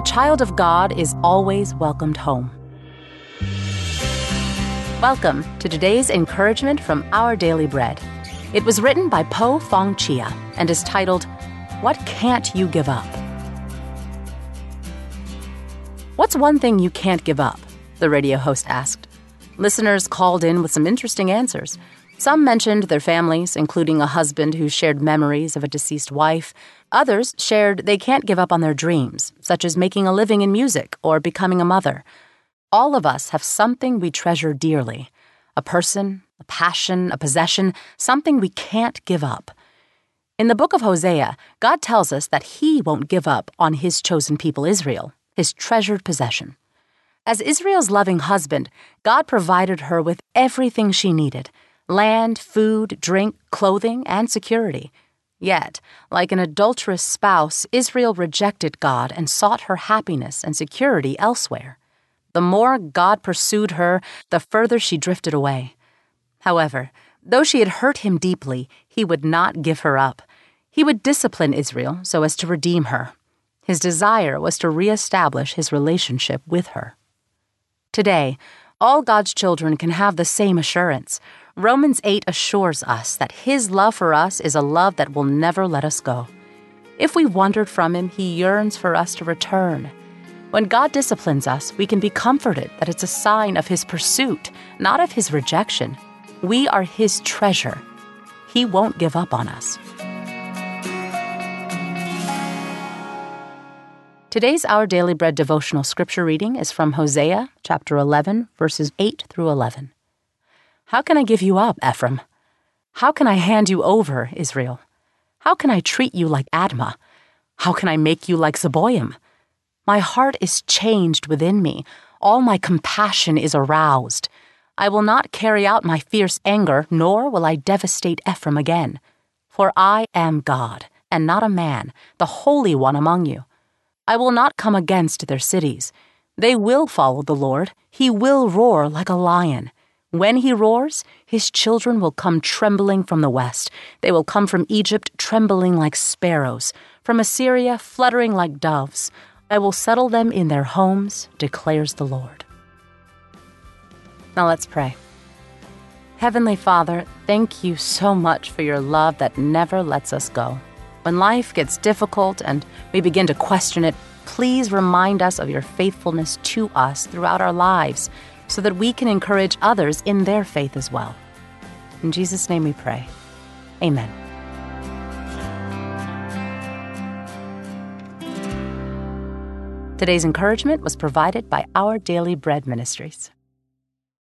a child of God is always welcomed home. Welcome to today's encouragement from Our Daily Bread. It was written by Poh Fang Chia and is titled, What Can't You Give Up? What's one thing you can't give up? The radio host asked. Listeners called in with some interesting answers. Some mentioned their families, including a husband who shared memories of a deceased wife. Others shared they can't give up on their dreams, such as making a living in music or becoming a mother. All of us have something we treasure dearly a person, a passion, a possession, something we can't give up. In the book of Hosea, God tells us that He won't give up on His chosen people Israel, His treasured possession. As Israel's loving husband, God provided her with everything she needed land, food, drink, clothing, and security. Yet, like an adulterous spouse, Israel rejected God and sought her happiness and security elsewhere. The more God pursued her, the further she drifted away. However, though she had hurt him deeply, he would not give her up. He would discipline Israel so as to redeem her. His desire was to reestablish his relationship with her. Today, all God's children can have the same assurance. Romans 8 assures us that His love for us is a love that will never let us go. If we wandered from Him, He yearns for us to return. When God disciplines us, we can be comforted that it's a sign of His pursuit, not of His rejection. We are His treasure. He won't give up on us. Today's Our Daily Bread devotional scripture reading is from Hosea chapter 11, verses 8 through 11. How can I give you up, Ephraim? How can I hand you over, Israel? How can I treat you like Admah? How can I make you like Zeboim? My heart is changed within me. All my compassion is aroused. I will not carry out my fierce anger, nor will I devastate Ephraim again. For I am God, and not a man, the Holy One among you. I will not come against their cities. They will follow the Lord. He will roar like a lion. When he roars, his children will come trembling from the west. They will come from Egypt trembling like sparrows, from Assyria fluttering like doves. I will settle them in their homes, declares the Lord. Now let's pray. Heavenly Father, thank you so much for your love that never lets us go. When life gets difficult and we begin to question it, please remind us of your faithfulness to us throughout our lives so that we can encourage others in their faith as well. In Jesus' name we pray. Amen. Today's encouragement was provided by Our Daily Bread Ministries.